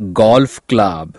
golf club.